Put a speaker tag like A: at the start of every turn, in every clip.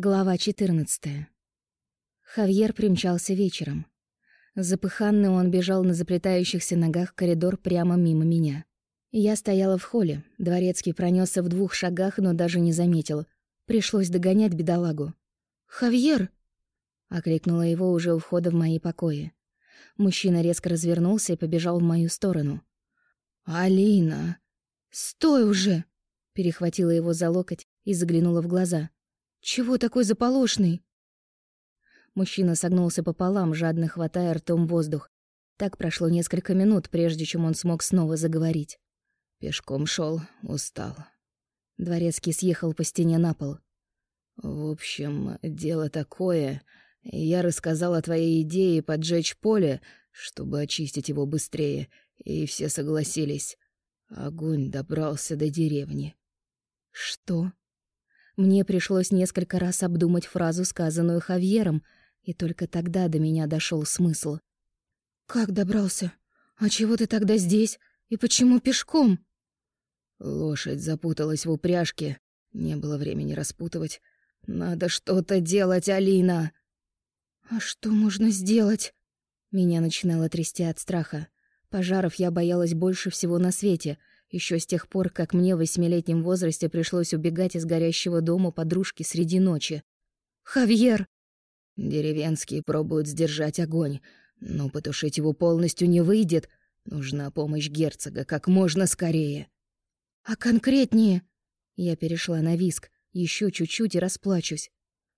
A: Глава 14. Хавьер примчался вечером. Запыханный он бежал на заплетающихся ногах коридор прямо мимо меня. Я стояла в холле, дворецкий пронесся в двух шагах, но даже не заметил. Пришлось догонять бедолагу. «Хавьер!» — окликнула его уже у входа в мои покои. Мужчина резко развернулся и побежал в мою сторону.
B: «Алина!»
A: «Стой уже!» — перехватила его за локоть и заглянула в глаза. «Чего такой заполошный?» Мужчина согнулся пополам, жадно хватая ртом воздух. Так прошло несколько минут, прежде чем он смог снова заговорить.
B: Пешком шел, устал.
A: Дворецкий съехал по стене на пол.
B: В общем, дело такое. Я рассказал о твоей идее поджечь поле, чтобы очистить его быстрее, и все согласились. Огонь добрался до деревни.
A: Что? Мне пришлось несколько раз обдумать фразу, сказанную Хавьером, и только тогда до меня дошел смысл. «Как добрался? А чего ты тогда здесь? И почему пешком?»
B: Лошадь запуталась в упряжке. Не было времени распутывать. «Надо что-то делать, Алина!»
A: «А что можно сделать?» Меня начинало трясти от страха. Пожаров я боялась больше всего на свете, еще с тех пор, как мне в восьмилетнем возрасте пришлось убегать из горящего дома подружки среди ночи. «Хавьер!»
B: Деревенские пробуют сдержать огонь, но потушить его полностью не выйдет. Нужна помощь герцога как можно скорее.
A: «А конкретнее?» Я перешла на виск. Еще чуть-чуть и расплачусь.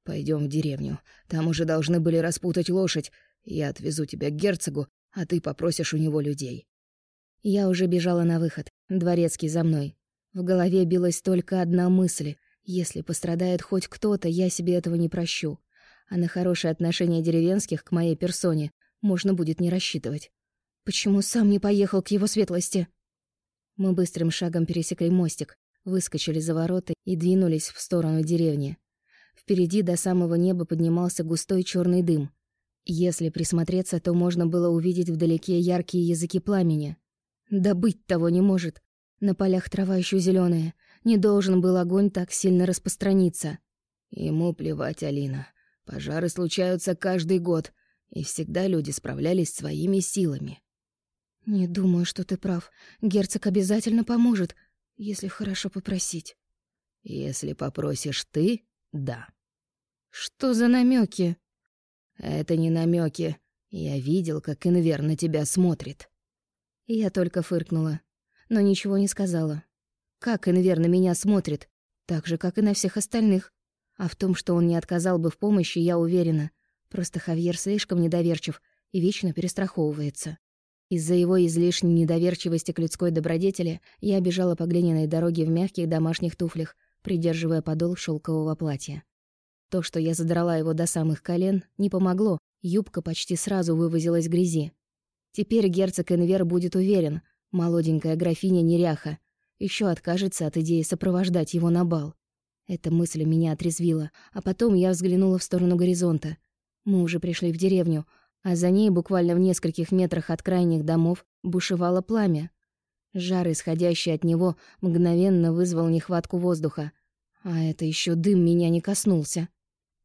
B: Пойдем в деревню. Там уже должны были распутать лошадь. Я отвезу тебя к герцогу, а ты попросишь у него людей.
A: Я уже бежала на выход. Дворецкий за мной. В голове билась только одна мысль. Если пострадает хоть кто-то, я себе этого не прощу. А на хорошее отношение деревенских к моей персоне можно будет не рассчитывать. Почему сам не поехал к его светлости? Мы быстрым шагом пересекли мостик, выскочили за ворота и двинулись в сторону деревни. Впереди до самого неба поднимался густой черный дым. Если присмотреться, то можно было увидеть вдалеке яркие языки пламени. Да быть того не может. На полях трава еще зеленая. Не должен был огонь так сильно распространиться.
B: Ему плевать, Алина. Пожары случаются каждый год, и всегда люди справлялись своими силами.
A: Не думаю, что ты прав. Герцог обязательно поможет, если хорошо попросить.
B: Если попросишь ты, да.
A: Что за намеки?
B: Это не намеки. Я видел, как Инвер на тебя смотрит.
A: Я только фыркнула, но ничего не сказала. Как Инвер на меня смотрит, так же, как и на всех остальных. А в том, что он не отказал бы в помощи, я уверена. Просто Хавьер слишком недоверчив и вечно перестраховывается. Из-за его излишней недоверчивости к людской добродетели я бежала по глиняной дороге в мягких домашних туфлях, придерживая подол шелкового платья. То, что я задрала его до самых колен, не помогло, юбка почти сразу вывозилась грязи. Теперь герцог Инвер будет уверен, молоденькая графиня неряха, еще откажется от идеи сопровождать его на бал. Эта мысль меня отрезвила, а потом я взглянула в сторону горизонта. Мы уже пришли в деревню, а за ней, буквально в нескольких метрах от крайних домов, бушевало пламя. Жар, исходящий от него, мгновенно вызвал нехватку воздуха. А это еще дым меня не коснулся.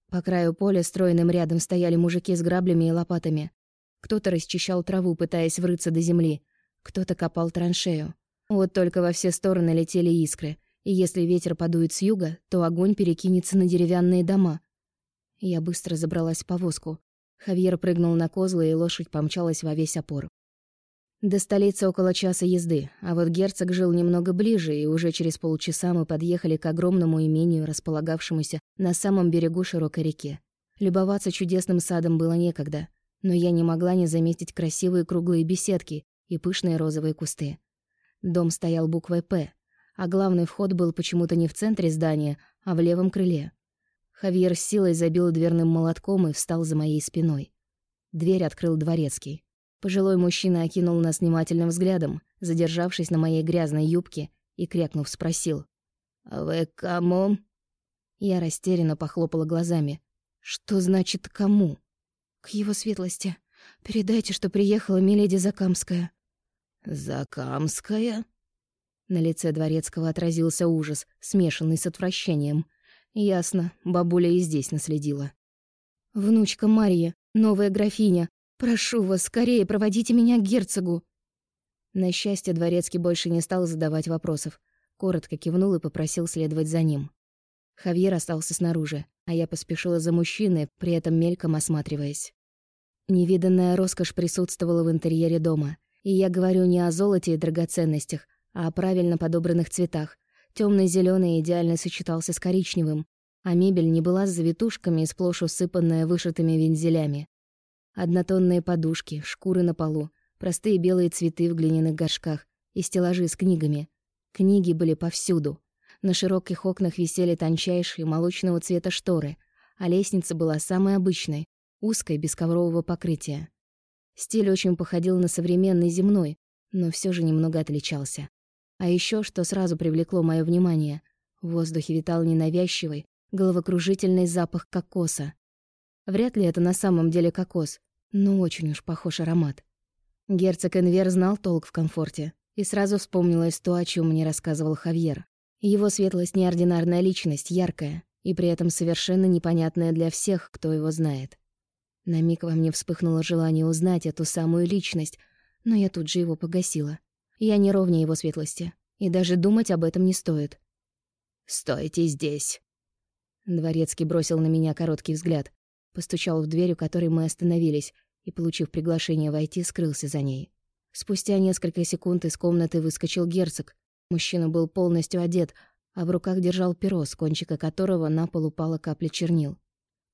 A: По краю поля стройным рядом стояли мужики с граблями и лопатами. Кто-то расчищал траву, пытаясь врыться до земли. Кто-то копал траншею. Вот только во все стороны летели искры. И если ветер подует с юга, то огонь перекинется на деревянные дома. Я быстро забралась в повозку. Хавьер прыгнул на козлы, и лошадь помчалась во весь опор. До столицы около часа езды, а вот герцог жил немного ближе, и уже через полчаса мы подъехали к огромному имению, располагавшемуся на самом берегу широкой реки. Любоваться чудесным садом было некогда но я не могла не заметить красивые круглые беседки и пышные розовые кусты. Дом стоял буквой «П», а главный вход был почему-то не в центре здания, а в левом крыле. Хавьер с силой забил дверным молотком и встал за моей спиной. Дверь открыл дворецкий. Пожилой мужчина окинул нас внимательным взглядом, задержавшись на моей грязной юбке и, крякнув, спросил.
B: «Вы кому?»
A: Я растерянно похлопала глазами. «Что значит «кому»?» «К его светлости. Передайте, что приехала миледи Закамская».
B: «Закамская?»
A: На лице дворецкого отразился ужас, смешанный с отвращением. Ясно, бабуля и здесь наследила. «Внучка Марья, новая графиня, прошу вас, скорее проводите меня к герцогу!» На счастье, Дворецкий больше не стал задавать вопросов. Коротко кивнул и попросил следовать за ним. Хавьер остался снаружи, а я поспешила за мужчиной, при этом мельком осматриваясь. Невиданная роскошь присутствовала в интерьере дома. И я говорю не о золоте и драгоценностях, а о правильно подобранных цветах. темно зеленый идеально сочетался с коричневым, а мебель не была с завитушками и сплошь усыпанная вышитыми вензелями. Однотонные подушки, шкуры на полу, простые белые цветы в глиняных горшках и стеллажи с книгами. Книги были повсюду. На широких окнах висели тончайшие молочного цвета шторы, а лестница была самой обычной, узкой, без коврового покрытия. Стиль очень походил на современный земной, но все же немного отличался. А еще, что сразу привлекло мое внимание, в воздухе витал ненавязчивый, головокружительный запах кокоса. Вряд ли это на самом деле кокос, но очень уж похож аромат. Герцог Энвер знал толк в комфорте, и сразу вспомнилось то, о чем мне рассказывал Хавьер. Его светлость — неординарная личность, яркая, и при этом совершенно непонятная для всех, кто его знает. На миг во мне вспыхнуло желание узнать эту самую личность, но я тут же его погасила. Я не ровнее его светлости, и даже думать об этом не стоит.
B: «Стойте здесь!»
A: Дворецкий бросил на меня короткий взгляд, постучал в дверь, у которой мы остановились, и, получив приглашение войти, скрылся за ней. Спустя несколько секунд из комнаты выскочил герцог. Мужчина был полностью одет, а в руках держал перо, с кончика которого на пол упала капля чернил.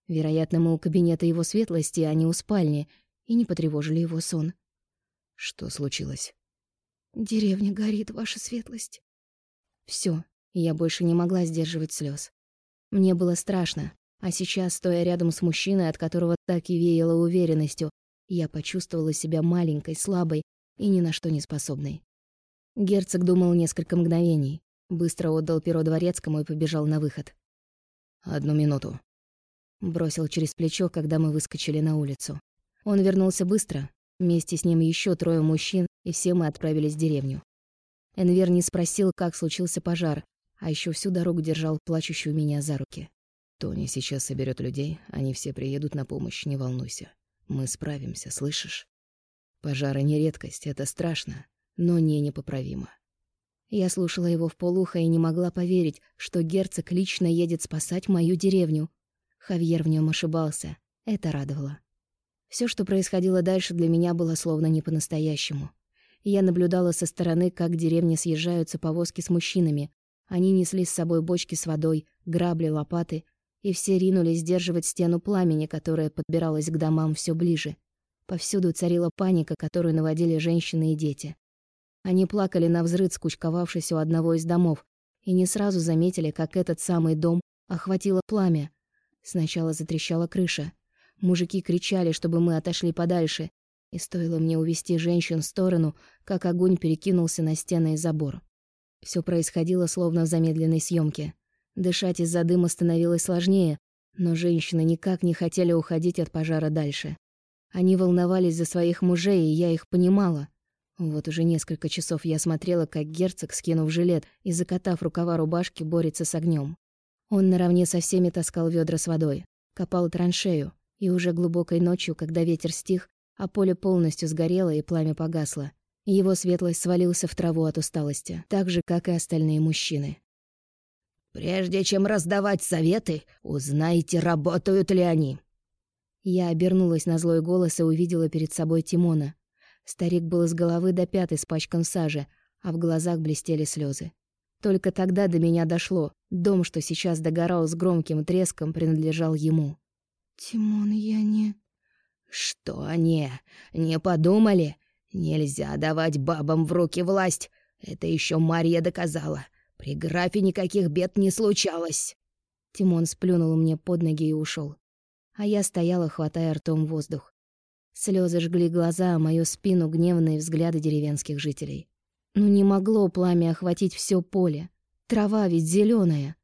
A: Вероятно, мы у кабинета его светлости, а не у спальни, и не потревожили его сон.
B: Что случилось?
A: Деревня горит, ваша светлость. Все, я больше не могла сдерживать слез. Мне было страшно, а сейчас, стоя рядом с мужчиной, от которого так и веяло уверенностью, я почувствовала себя маленькой, слабой и ни на что не способной. Герцог думал несколько мгновений, быстро отдал перо дворецкому и побежал на выход.
B: «Одну минуту», — бросил через плечо, когда мы выскочили на улицу.
A: Он вернулся быстро, вместе с ним еще трое мужчин, и все мы отправились в деревню. Энвер не спросил, как случился пожар, а еще всю дорогу держал плачущую меня за руки.
B: «Тони сейчас соберет людей, они все приедут на помощь, не волнуйся. Мы справимся, слышишь? Пожары не редкость, это страшно, но не непоправимо».
A: Я слушала его в полухо и не могла поверить, что герцог лично едет спасать мою деревню. Хавьер в нем ошибался. Это радовало. Все, что происходило дальше, для меня было словно не по-настоящему. Я наблюдала со стороны, как деревни съезжаются повозки с мужчинами. Они несли с собой бочки с водой, грабли, лопаты, и все ринулись сдерживать стену пламени, которая подбиралась к домам все ближе. Повсюду царила паника, которую наводили женщины и дети. Они плакали на взрыв, скучковавшись у одного из домов, и не сразу заметили, как этот самый дом охватило пламя. Сначала затрещала крыша, Мужики кричали, чтобы мы отошли подальше, и стоило мне увести женщин в сторону, как огонь перекинулся на стены и забор. Все происходило словно в замедленной съемке. Дышать из-за дыма становилось сложнее, но женщины никак не хотели уходить от пожара дальше. Они волновались за своих мужей, и я их понимала. Вот уже несколько часов я смотрела, как герцог, скинув жилет и закатав рукава рубашки, борется с огнем. Он наравне со всеми таскал ведра с водой, копал траншею, и уже глубокой ночью, когда ветер стих, а поле полностью сгорело и пламя погасло, его светлость свалился в траву от усталости, так же, как и остальные мужчины.
B: «Прежде чем раздавать советы, узнайте, работают ли они».
A: Я обернулась на злой голос и увидела перед собой Тимона. Старик был с головы до пят испачкан в саже, а в глазах блестели слезы. Только тогда до меня дошло. Дом, что сейчас догорал с громким треском, принадлежал ему.
C: «Тимон, я не...»
B: «Что не? Не подумали? Нельзя давать бабам в руки власть. Это еще Марья доказала. При графе никаких бед не случалось».
A: Тимон сплюнул мне под ноги и ушел. А я стояла, хватая ртом воздух. Слезы жгли глаза, а мою спину гневные взгляды деревенских жителей. Ну не могло пламя охватить все поле. Трава ведь зеленая.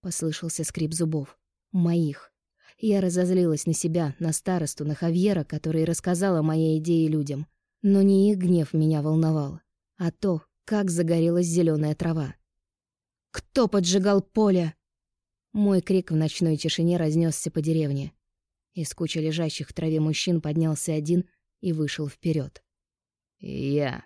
A: Послышался скрип зубов. Моих. Я разозлилась на себя, на старосту, на Хавьера, который рассказал о моей идее людям. Но не их гнев меня волновал, а то, как загорелась зеленая трава. «Кто поджигал поле?» Мой крик в ночной тишине разнесся по деревне. Из кучи лежащих в траве мужчин поднялся один и вышел вперед.
B: «Я»,